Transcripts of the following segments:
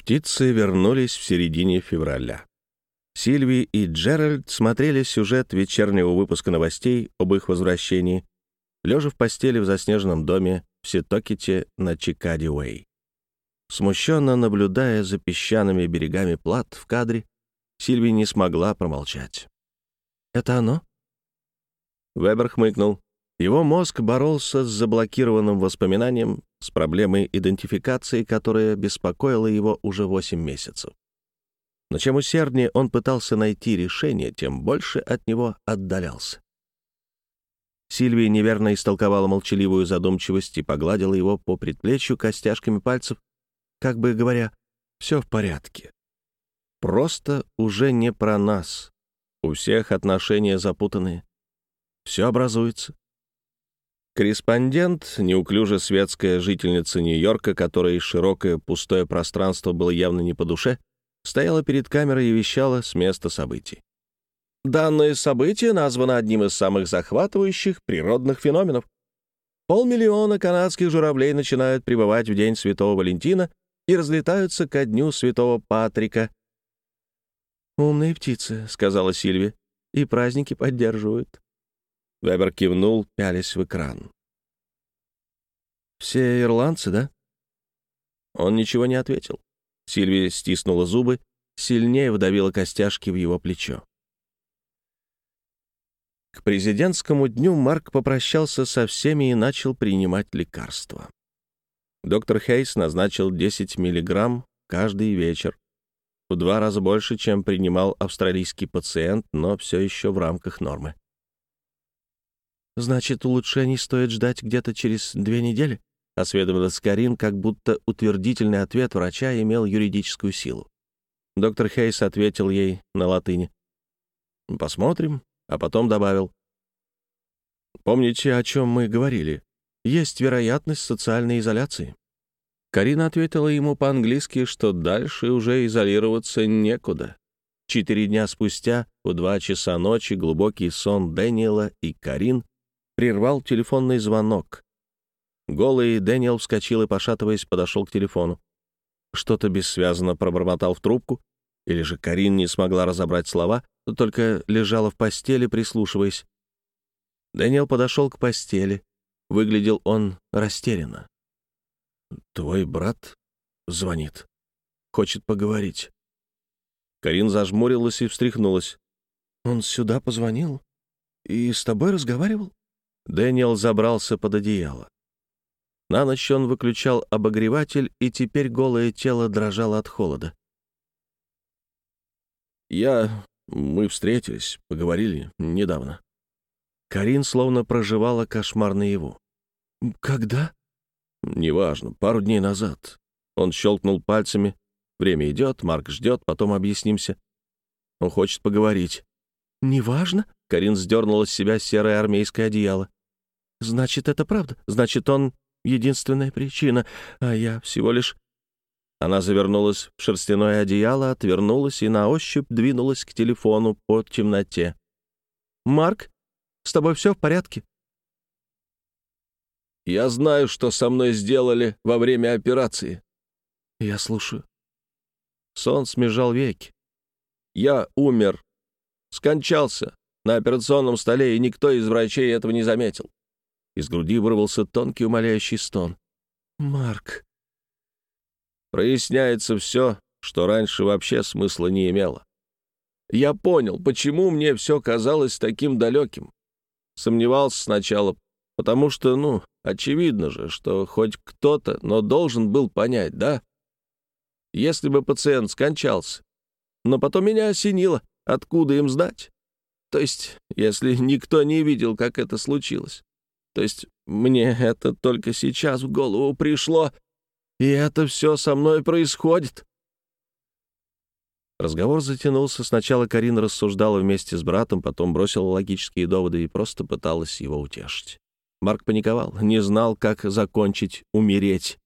Птицы вернулись в середине февраля. Сильви и Джеральд смотрели сюжет вечернего выпуска новостей об их возвращении, лежа в постели в заснеженном доме в Ситокете на Чикади-Уэй. Смущенно наблюдая за песчаными берегами плат в кадре, Сильви не смогла промолчать. «Это оно?» Вебер хмыкнул. Его мозг боролся с заблокированным воспоминанием, с проблемой идентификации, которая беспокоила его уже 8 месяцев. Но чем усерднее он пытался найти решение, тем больше от него отдалялся. Сильвия неверно истолковала молчаливую задумчивость и погладила его по предплечью костяшками пальцев, как бы говоря, «все в порядке». Просто уже не про нас. У всех отношения запутанные. Все образуется. Корреспондент, неуклюже светская жительница Нью-Йорка, которой широкое пустое пространство было явно не по душе, стояла перед камерой и вещала с места событий. Данное событие названо одним из самых захватывающих природных феноменов. Полмиллиона канадских журавлей начинают прибывать в День Святого Валентина и разлетаются ко Дню Святого Патрика. «Умные птицы», — сказала Сильви, — «и праздники поддерживают». Вебер кивнул, пялясь в экран. «Все ирландцы, да?» Он ничего не ответил. Сильвия стиснула зубы, сильнее вдавила костяшки в его плечо. К президентскому дню Марк попрощался со всеми и начал принимать лекарства. Доктор Хейс назначил 10 миллиграмм каждый вечер, в два раза больше, чем принимал австралийский пациент, но все еще в рамках нормы. «Значит, улучшений стоит ждать где-то через две недели?» — осведомилась Карин, как будто утвердительный ответ врача имел юридическую силу. Доктор Хейс ответил ей на латыни. «Посмотрим», а потом добавил. «Помните, о чем мы говорили? Есть вероятность социальной изоляции». Карина ответила ему по-английски, что дальше уже изолироваться некуда. Четыре дня спустя, в два часа ночи, глубокий сон Дэниела и Карин прервал телефонный звонок. Голый Дэниел вскочил и, пошатываясь, подошел к телефону. Что-то бессвязно пробормотал в трубку, или же Карин не смогла разобрать слова, только лежала в постели, прислушиваясь. Дэниел подошел к постели. Выглядел он растерянно. «Твой брат звонит. Хочет поговорить». Карин зажмурилась и встряхнулась. «Он сюда позвонил? И с тобой разговаривал?» Дэниел забрался под одеяло. На ночь он выключал обогреватель, и теперь голое тело дрожало от холода. «Я... Мы встретились, поговорили недавно». Карин словно проживала кошмар наяву. «Когда?» «Неважно, пару дней назад». Он щелкнул пальцами. «Время идет, Марк ждет, потом объяснимся. Он хочет поговорить». «Неважно?» — Карин сдернула с себя серое армейское одеяло. «Значит, это правда. Значит, он единственная причина, а я всего лишь она завернулась в шерстяное одеяло, отвернулась и на ощупь двинулась к телефону по темноте. «Марк, с тобой все в порядке?» «Я знаю, что со мной сделали во время операции». «Я слушаю». Сон смежал веки. «Я умер. Скончался на операционном столе, и никто из врачей этого не заметил». Из груди вырвался тонкий умоляющий стон. «Марк...» проясняется все, что раньше вообще смысла не имело. Я понял, почему мне все казалось таким далеким. Сомневался сначала, потому что, ну, очевидно же, что хоть кто-то, но должен был понять, да? Если бы пациент скончался. Но потом меня осенило, откуда им знать? То есть, если никто не видел, как это случилось. То есть, мне это только сейчас в голову пришло, и это все со мной происходит. Разговор затянулся. Сначала Карина рассуждала вместе с братом, потом бросила логические доводы и просто пыталась его утешить. Марк паниковал, не знал, как закончить «умереть».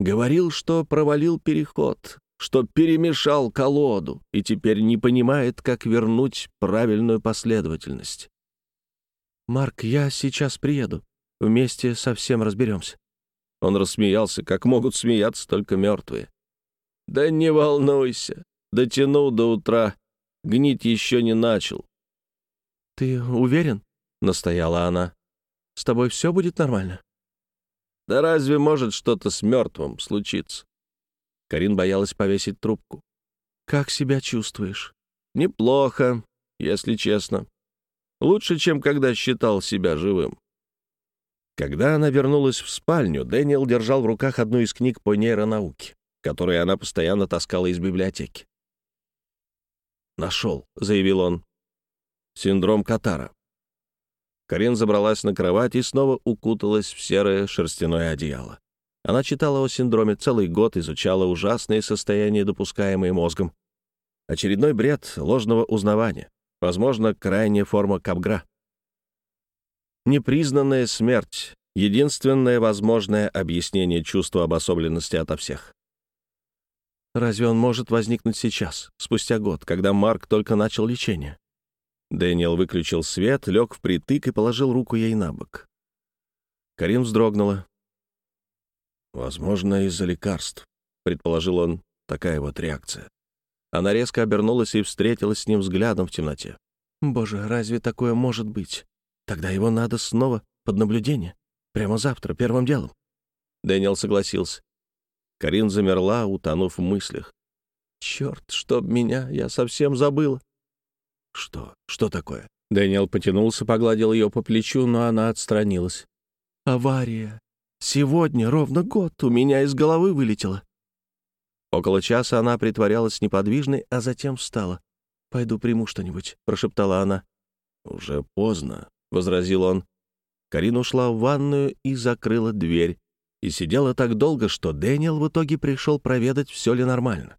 Говорил, что провалил переход, что перемешал колоду и теперь не понимает, как вернуть правильную последовательность. «Марк, я сейчас приеду. Вместе совсем разберемся». Он рассмеялся, как могут смеяться только мертвые. «Да не волнуйся. Дотянул до утра. Гнить еще не начал». «Ты уверен?» — настояла она. «С тобой все будет нормально?» «Да разве может что-то с мертвым случиться?» Карин боялась повесить трубку. «Как себя чувствуешь?» «Неплохо, если честно. Лучше, чем когда считал себя живым». Когда она вернулась в спальню, Дэниел держал в руках одну из книг по нейронауке, которые она постоянно таскала из библиотеки. «Нашел», — заявил он. «Синдром Катара». Карин забралась на кровать и снова укуталась в серое шерстяное одеяло. Она читала о синдроме целый год, изучала ужасные состояния, допускаемые мозгом. Очередной бред ложного узнавания, возможно, крайняя форма капгра. Непризнанная смерть — единственное возможное объяснение чувства обособленности ото всех. Разве он может возникнуть сейчас, спустя год, когда Марк только начал лечение? Дэниел выключил свет, лег впритык и положил руку ей на бок. Карин вздрогнула. «Возможно, из-за лекарств», — предположил он, такая вот реакция. Она резко обернулась и встретилась с ним взглядом в темноте. «Боже, разве такое может быть? Тогда его надо снова под наблюдение. Прямо завтра, первым делом». Дэниел согласился. Карин замерла, утонув в мыслях. «Черт, чтоб меня, я совсем забыла». «Что? Что такое?» Дэниел потянулся, погладил ее по плечу, но она отстранилась. «Авария. Сегодня ровно год у меня из головы вылетело». Около часа она притворялась неподвижной, а затем встала. «Пойду приму что-нибудь», — прошептала она. «Уже поздно», — возразил он. Карин ушла в ванную и закрыла дверь. И сидела так долго, что Дэниел в итоге пришел проведать, все ли нормально.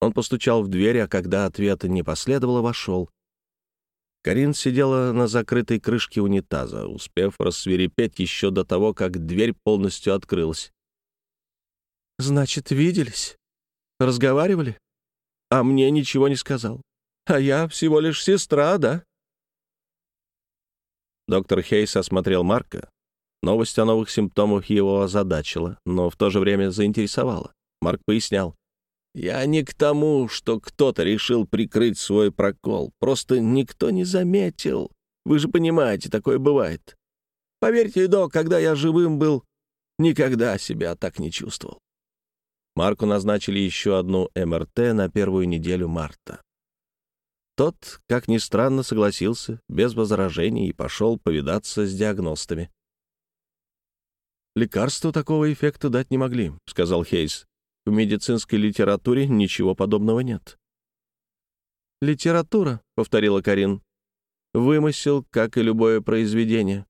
Он постучал в дверь, а когда ответа не последовало, вошел. Карин сидела на закрытой крышке унитаза, успев рассверепеть еще до того, как дверь полностью открылась. «Значит, виделись? Разговаривали? А мне ничего не сказал. А я всего лишь сестра, да?» Доктор Хейс осмотрел Марка. Новость о новых симптомах его озадачила, но в то же время заинтересовала. Марк пояснял. Я не к тому, что кто-то решил прикрыть свой прокол. Просто никто не заметил. Вы же понимаете, такое бывает. Поверьте, док, когда я живым был, никогда себя так не чувствовал. Марку назначили еще одну МРТ на первую неделю марта. Тот, как ни странно, согласился, без возражений, и пошел повидаться с диагностами. «Лекарства такого эффекта дать не могли», — сказал Хейс. В медицинской литературе ничего подобного нет. «Литература», — повторила Карин. «Вымысел, как и любое произведение».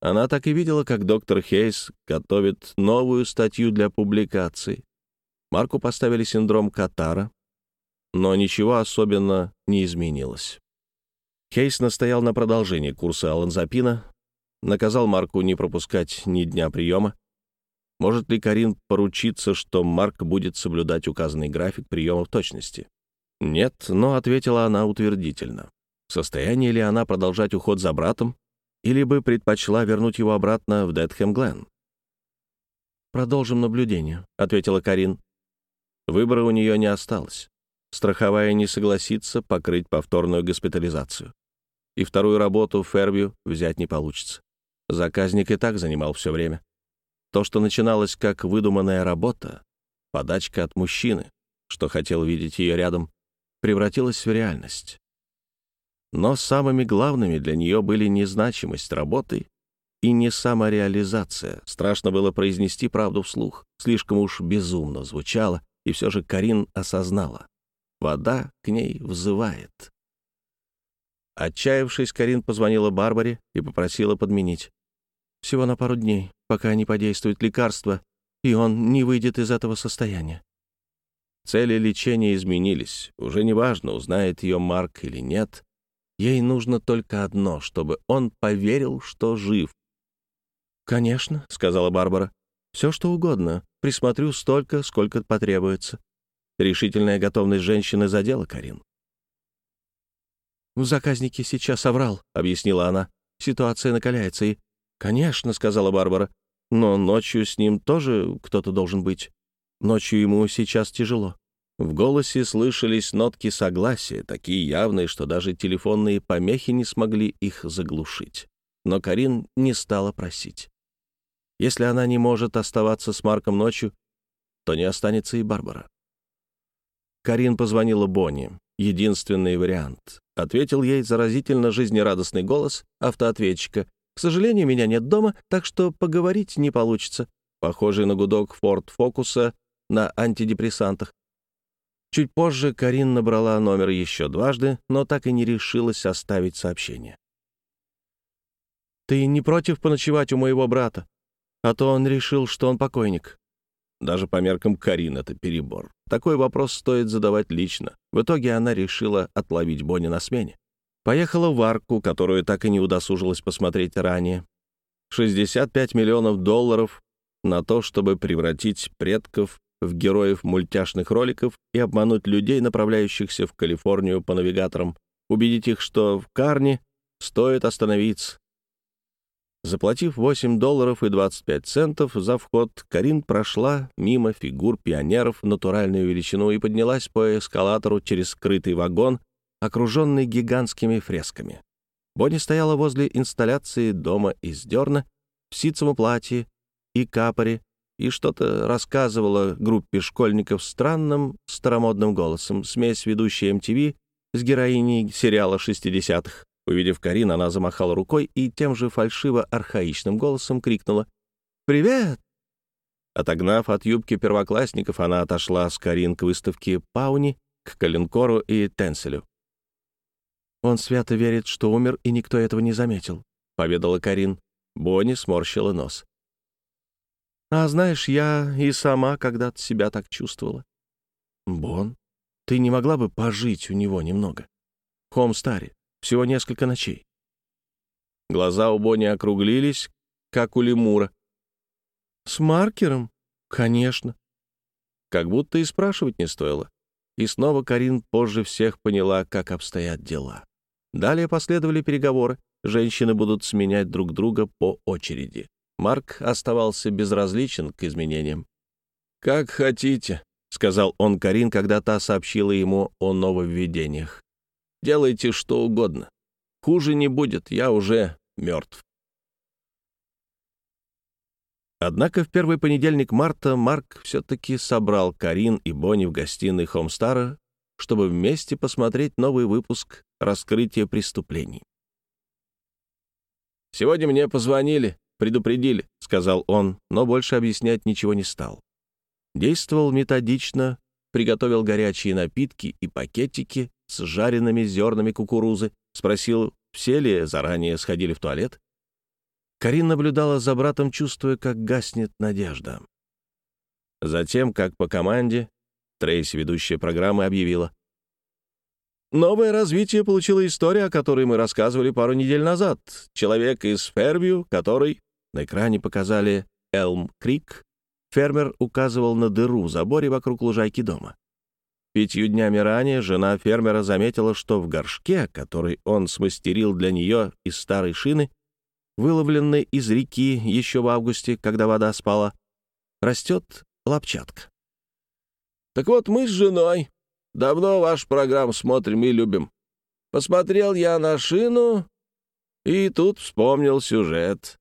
Она так и видела, как доктор Хейс готовит новую статью для публикации. Марку поставили синдром Катара, но ничего особенно не изменилось. Хейс настоял на продолжении курса аланзапина, наказал Марку не пропускать ни дня приема, может ли Карин поручиться, что Марк будет соблюдать указанный график приема в точности? Нет, но ответила она утвердительно. В состоянии ли она продолжать уход за братом, или бы предпочла вернуть его обратно в Дэтхэм-Глен? «Продолжим наблюдение», — ответила Карин. Выбора у нее не осталось. Страховая не согласится покрыть повторную госпитализацию. И вторую работу в Фервью взять не получится. Заказник и так занимал все время. То, что начиналось как выдуманная работа, подачка от мужчины, что хотел видеть ее рядом, превратилось в реальность. Но самыми главными для нее были незначимость работы и не самореализация. Страшно было произнести правду вслух. Слишком уж безумно звучало, и все же Карин осознала. Вода к ней взывает. Отчаявшись, Карин позвонила Барбаре и попросила подменить. Всего на пару дней, пока не подействует лекарство, и он не выйдет из этого состояния. Цели лечения изменились. Уже неважно, узнает ее Марк или нет. Ей нужно только одно, чтобы он поверил, что жив. «Конечно», — сказала Барбара. «Все, что угодно. Присмотрю столько, сколько потребуется». Решительная готовность женщины задела Карин. «В заказнике сейчас соврал», — объяснила она. «Ситуация накаляется, и «Конечно», — сказала Барбара, — «но ночью с ним тоже кто-то должен быть». ночью ему сейчас тяжело». В голосе слышались нотки согласия, такие явные, что даже телефонные помехи не смогли их заглушить. Но Карин не стала просить. Если она не может оставаться с Марком ночью, то не останется и Барбара. Карин позвонила Бонни. Единственный вариант. Ответил ей заразительно жизнерадостный голос автоответчика. «К сожалению, меня нет дома, так что поговорить не получится». Похожий на гудок Форд Фокуса на антидепрессантах. Чуть позже Карин набрала номер еще дважды, но так и не решилась оставить сообщение. «Ты не против поночевать у моего брата? А то он решил, что он покойник». Даже по меркам Карин это перебор. Такой вопрос стоит задавать лично. В итоге она решила отловить Бонни на смене. Поехала в арку, которую так и не удосужилась посмотреть ранее. 65 миллионов долларов на то, чтобы превратить предков в героев мультяшных роликов и обмануть людей, направляющихся в Калифорнию по навигаторам, убедить их, что в Карне стоит остановиться, Заплатив 8 долларов и 25 центов за вход, Карин прошла мимо фигур пионеров в натуральную величину и поднялась по эскалатору через скрытый вагон, окруженный гигантскими фресками. Бонни стояла возле инсталляции дома из дерна в ситцевом платье и капоре и что-то рассказывала группе школьников странным старомодным голосом, смесь ведущей MTV с героиней сериала 60-х. Увидев Карин, она замахала рукой и тем же фальшиво-архаичным голосом крикнула «Привет!». Отогнав от юбки первоклассников, она отошла с Карин к выставке Пауни, к Калинкору и Тенселю. «Он свято верит, что умер, и никто этого не заметил», — поведала Карин. Бонни сморщила нос. «А знаешь, я и сама когда-то себя так чувствовала». «Бон, ты не могла бы пожить у него немного? Хом Старе, всего несколько ночей. Глаза у Бонни округлились, как у лемура. «С маркером? Конечно». Как будто и спрашивать не стоило. И снова Карин позже всех поняла, как обстоят дела. Далее последовали переговоры. Женщины будут сменять друг друга по очереди. Марк оставался безразличен к изменениям. «Как хотите», — сказал он Карин, когда та сообщила ему о нововведениях. Делайте что угодно. Хуже не будет, я уже мертв. Однако в первый понедельник марта Марк все-таки собрал Карин и Бонни в гостиной Хомстара, чтобы вместе посмотреть новый выпуск «Раскрытие преступлений». «Сегодня мне позвонили, предупредили», — сказал он, но больше объяснять ничего не стал. Действовал методично, приготовил горячие напитки и пакетики, с жареными зернами кукурузы, спросил, все ли заранее сходили в туалет. Карин наблюдала за братом, чувствуя, как гаснет надежда. Затем, как по команде, Трейси, ведущая программы, объявила. Новое развитие получила история, о которой мы рассказывали пару недель назад. Человек из Фервью, который... На экране показали Элм-Крик. Фермер указывал на дыру в заборе вокруг лужайки дома. Пятью днями ранее жена фермера заметила, что в горшке, который он смастерил для нее из старой шины, выловленной из реки еще в августе, когда вода спала, растет лапчатка. «Так вот мы с женой давно ваш программ смотрим и любим. Посмотрел я на шину, и тут вспомнил сюжет.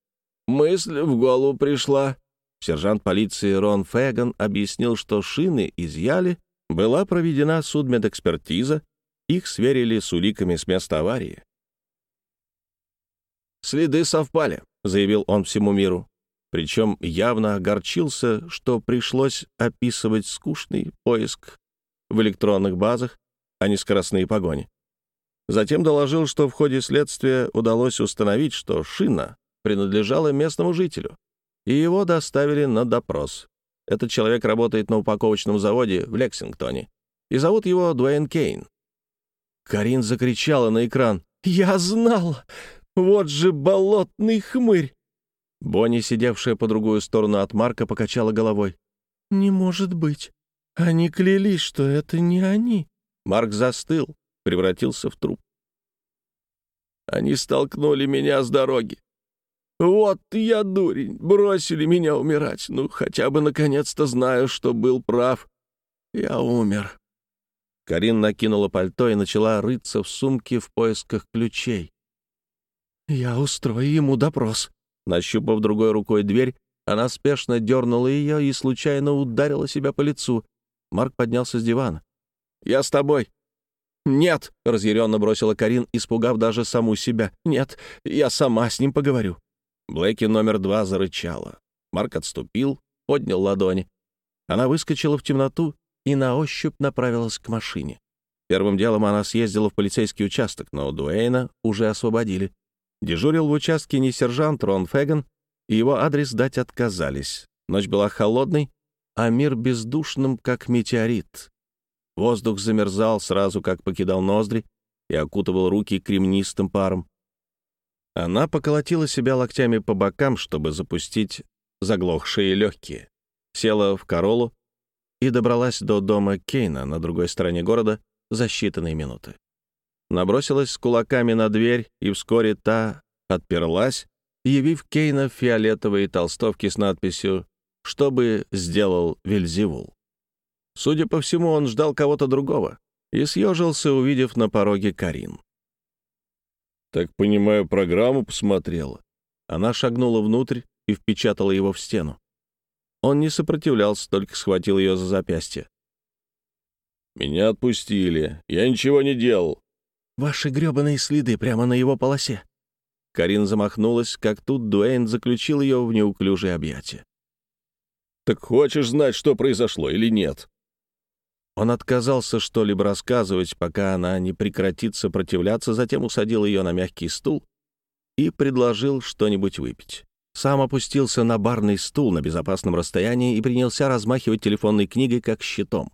Мысль в голову пришла». Сержант полиции Рон Феган объяснил, что шины изъяли, была проведена судмедэкспертиза, их сверили с уликами с места аварии. «Следы совпали», — заявил он всему миру. Причем явно огорчился, что пришлось описывать скучный поиск в электронных базах, а не скоростные погони. Затем доложил, что в ходе следствия удалось установить, что шина принадлежала местному жителю, и его доставили на допрос. Этот человек работает на упаковочном заводе в Лексингтоне. И зовут его Дуэйн Кейн. Карин закричала на экран. «Я знал! Вот же болотный хмырь!» Бонни, сидевшая по другую сторону от Марка, покачала головой. «Не может быть. Они клялись, что это не они». Марк застыл, превратился в труп. «Они столкнули меня с дороги. Вот я дурень, бросили меня умирать. Ну, хотя бы наконец-то знаю, что был прав. Я умер». Карин накинула пальто и начала рыться в сумке в поисках ключей. «Я устрою ему допрос». Нащупав другой рукой дверь, она спешно дернула ее и случайно ударила себя по лицу. Марк поднялся с дивана. «Я с тобой». «Нет», — разъяренно бросила Карин, испугав даже саму себя. «Нет, я сама с ним поговорю». Блэки номер два зарычала. Марк отступил, поднял ладони. Она выскочила в темноту и на ощупь направилась к машине. Первым делом она съездила в полицейский участок, но Дуэйна уже освободили. Дежурил в участке не сержант Рон Феган, и его адрес дать отказались. Ночь была холодной, а мир бездушным, как метеорит. Воздух замерзал сразу, как покидал ноздри, и окутывал руки кремнистым паром. Она поколотила себя локтями по бокам, чтобы запустить заглохшие легкие. Села в Королу и добралась до дома Кейна на другой стороне города за считанные минуты набросилась с кулаками на дверь, и вскоре та отперлась, явив Кейна в фиолетовой толстовке с надписью «Что бы сделал Вельзевул?». Судя по всему, он ждал кого-то другого и съежился, увидев на пороге Карин. «Так понимаю, программу посмотрела». Она шагнула внутрь и впечатала его в стену. Он не сопротивлялся, только схватил ее за запястье. «Меня отпустили. Я ничего не делал. Ваши грёбаные следы прямо на его полосе». Карин замахнулась, как тут Дуэйн заключил ее в неуклюжее объятие. «Так хочешь знать, что произошло или нет?» Он отказался что-либо рассказывать, пока она не прекратит сопротивляться, затем усадил ее на мягкий стул и предложил что-нибудь выпить. Сам опустился на барный стул на безопасном расстоянии и принялся размахивать телефонной книгой как щитом.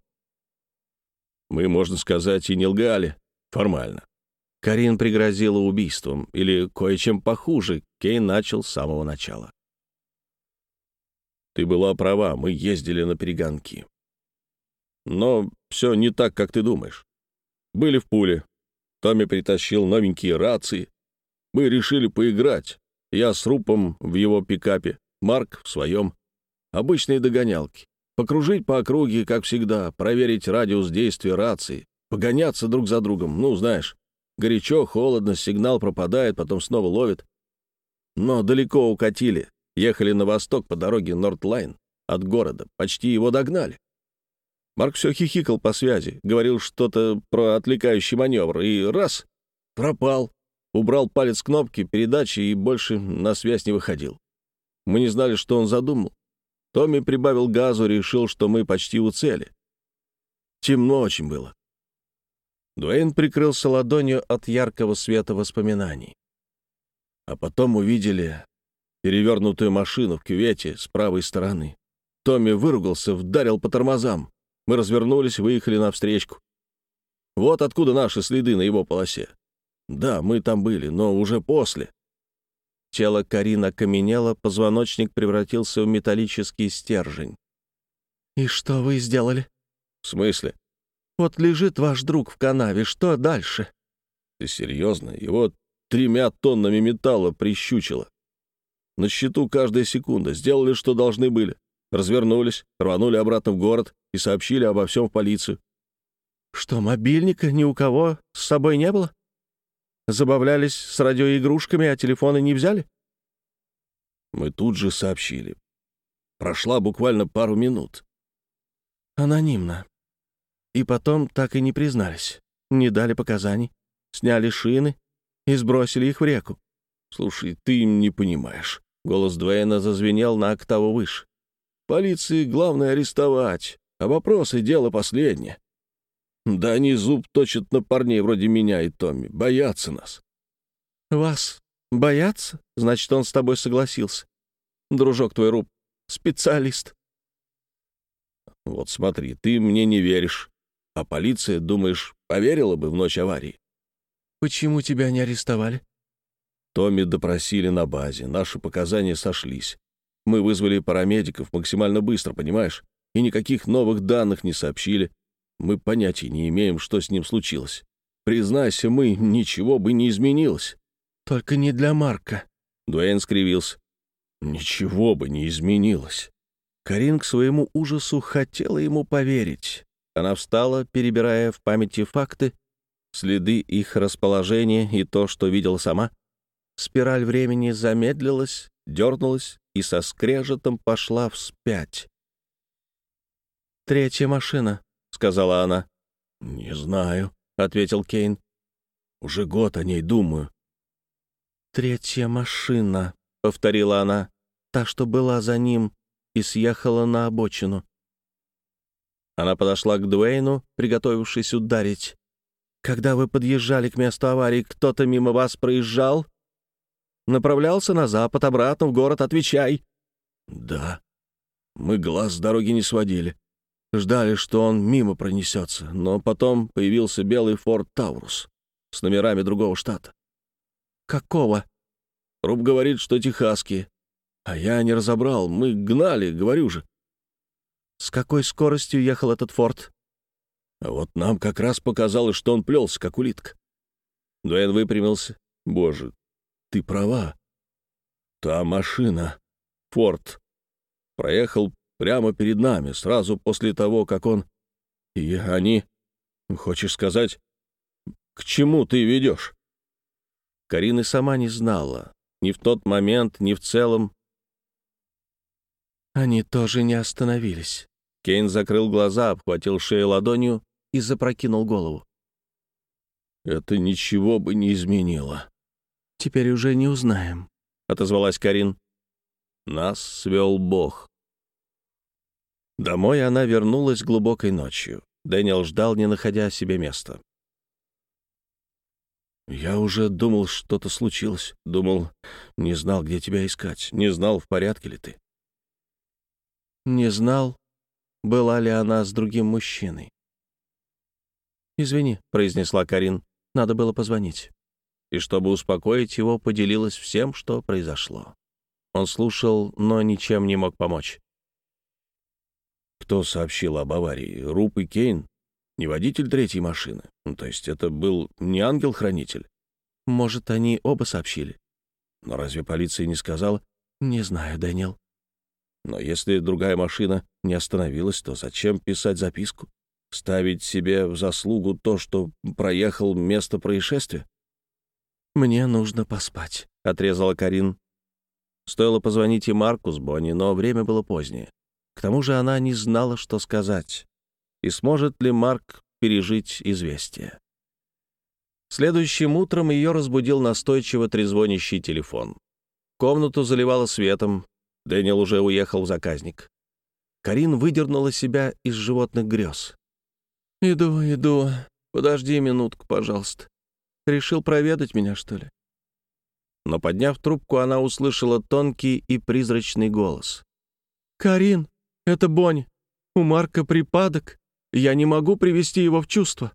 «Мы, можно сказать, и не лгали. Формально. Карин пригрозила убийством, или кое-чем похуже, Кейн начал с самого начала. «Ты была права, мы ездили на перегонки. Но все не так, как ты думаешь. Были в пуле. Томми притащил новенькие рации. Мы решили поиграть. Я с Рупом в его пикапе, Марк в своем. Обычные догонялки. Покружить по округе, как всегда, проверить радиус действия рации, погоняться друг за другом, ну, знаешь. Горячо, холодно, сигнал пропадает, потом снова ловит. Но далеко укатили. Ехали на восток по дороге Нортлайн от города. Почти его догнали. Марк все хихикал по связи, говорил что-то про отвлекающий маневр, и раз — пропал. Убрал палец кнопки передачи и больше на связь не выходил. Мы не знали, что он задумал. Томми прибавил газу, решил, что мы почти у цели. Темно очень было. Дуэйн прикрылся ладонью от яркого света воспоминаний. А потом увидели перевернутую машину в кювете с правой стороны. Томми выругался, вдарил по тормозам. Мы развернулись, выехали навстречку. Вот откуда наши следы на его полосе. Да, мы там были, но уже после. Тело Карина окаменело, позвоночник превратился в металлический стержень. «И что вы сделали?» «В смысле?» Вот лежит ваш друг в канаве, что дальше?» «Ты серьезно? Его тремя тоннами металла прищучило. На счету каждая секунда. Сделали, что должны были. Развернулись, рванули обратно в город и сообщили обо всем в полицию. Что, мобильника ни у кого с собой не было? Забавлялись с радиоигрушками, а телефоны не взяли? Мы тут же сообщили. Прошла буквально пару минут. Анонимно. И потом так и не признались. Не дали показаний, сняли шины и сбросили их в реку. «Слушай, ты им не понимаешь». Голос Дуэйна зазвенел на октаву выше. «Полиции главное арестовать, а вопросы — дело последнее. Да они зуб точат на парней вроде меня и Томми. Боятся нас». «Вас боятся? Значит, он с тобой согласился. Дружок твой Руб, специалист». «Вот смотри, ты мне не веришь. А полиция, думаешь, поверила бы в ночь аварии? Почему тебя не арестовали? Томми допросили на базе, наши показания сошлись. Мы вызвали парамедиков максимально быстро, понимаешь? И никаких новых данных не сообщили. Мы понятия не имеем, что с ним случилось. Признайся, мы, ничего бы не изменилось. Только не для Марка. Дуэйн скривился. Ничего бы не изменилось. Карин к своему ужасу хотела ему поверить. Она встала, перебирая в памяти факты, следы их расположения и то, что видела сама. Спираль времени замедлилась, дернулась и со скрежетом пошла вспять. «Третья машина», — сказала она. «Не знаю», — ответил Кейн. «Уже год о ней думаю». «Третья машина», — повторила она, — «та, что была за ним и съехала на обочину». Она подошла к Дуэйну, приготовившись ударить. «Когда вы подъезжали к месту аварии, кто-то мимо вас проезжал?» «Направлялся на запад, обратно в город, отвечай». «Да. Мы глаз с дороги не сводили. Ждали, что он мимо пронесется, но потом появился белый Форд Таурус с номерами другого штата. «Какого?» Руб говорит, что техасские. А я не разобрал. Мы гнали, говорю же. С какой скоростью ехал этот форт? А вот нам как раз показалось, что он плелся, как улитка. Дуэн выпрямился. Боже, ты права. Та машина, форт, проехал прямо перед нами, сразу после того, как он... И они... Хочешь сказать, к чему ты ведешь? Карина сама не знала. Ни в тот момент, ни в целом. Они тоже не остановились. Кейн закрыл глаза, обхватил шею ладонью и запрокинул голову. «Это ничего бы не изменило». «Теперь уже не узнаем», — отозвалась Карин. «Нас свел Бог». Домой она вернулась глубокой ночью. Дэниел ждал, не находя себе места. «Я уже думал, что-то случилось. Думал, не знал, где тебя искать. Не знал, в порядке ли ты». «Не знал, была ли она с другим мужчиной». «Извини», — произнесла Карин, — «надо было позвонить». И чтобы успокоить его, поделилась всем, что произошло. Он слушал, но ничем не мог помочь. Кто сообщил об аварии? Руп и Кейн? Не водитель третьей машины? Ну, то есть это был не ангел-хранитель? Может, они оба сообщили. Но разве полиция не сказала? Не знаю, Дэниел. Но если другая машина не остановилась, то зачем писать записку? Ставить себе в заслугу то, что проехал место происшествия? «Мне нужно поспать», — отрезала Карин. Стоило позвонить и Марку с Бонни, но время было позднее. К тому же она не знала, что сказать. И сможет ли Марк пережить известие? Следующим утром ее разбудил настойчиво трезвонящий телефон. Комнату заливало светом. Дэниел уже уехал в заказник. Карин выдернула себя из животных грез. «Иду, иду. Подожди минутку, пожалуйста. Решил проведать меня, что ли?» Но, подняв трубку, она услышала тонкий и призрачный голос. «Карин, это Бонь. У Марка припадок. Я не могу привести его в чувство».